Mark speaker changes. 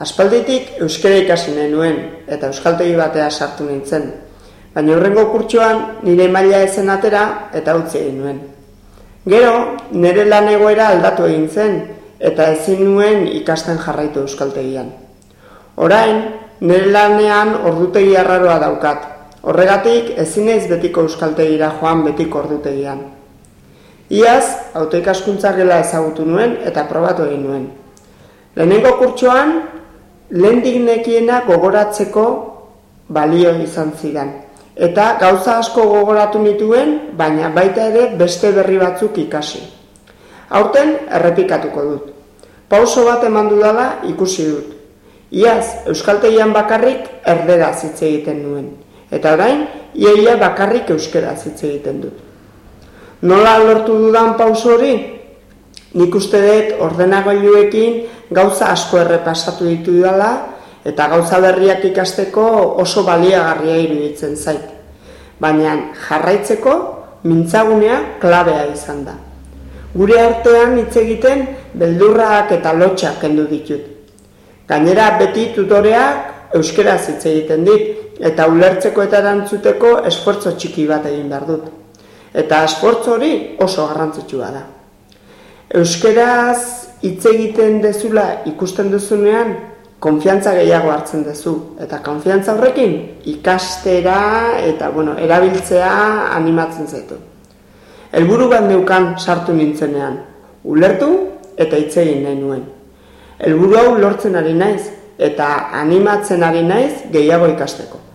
Speaker 1: Aspalditik euskara ikasi nahi nuen eta euskaltegi batea sartu nintzen. Baina hurrengo kurtsoan nire maila ezen atera eta utzi egin nuen. Gero, nire lan egoera aldatu egin zen eta ezin nuen ikasten jarraitu euskaltegian. Orain, nire lanean ordutegi arraroa daukat. Horregatik, ezin ez betiko euskaltegira joan betiko ordutegian. Iaz, autoikaskuntza gela ezagutu nuen eta probatu egin nuen. Lehenengo kurtsoan, lehendik nekiena gogoratzeko balio izan zidan. Eta gauza asko gogoratu nituen, baina baita ere beste berri batzuk ikasi. Aurten errepikatuko dut. Pauso bat eman dudala ikusi dut. Iaz, Euskaltegian bakarrik erdera zitze egiten nuen. Eta orain, iaia bakarrik euskera zitze egiten dut. Nola lortu dudan pauso hori? Nik uste dut ordenagailuekin gauza asko errepasatu ditu dela eta gauza berriak ikasteko oso baliagarria iruditzen zait. Baina jarraitzeko mintzagunea klabea izan da. Gure artean hitz egiten beldurrak eta lotxak kendu ditut. Gainera beti tutoreak euskera hitz egiten dit eta ulertzeko eta erantzuteko esfortzo txiki bat egin behar dut. Eta esfortzo hori oso garrantzitsua da. Euskeraz hitz egiten dezula ikusten duzunean, konfiantza gehiago hartzen duzu. Eta konfiantza horrekin ikastera eta bueno, erabiltzea animatzen zaitu. Helburu bat neukan sartu nintzenean, ulertu eta hitz egin nahi nuen. Helburu hau lortzen ari naiz eta animatzen ari naiz gehiago ikasteko.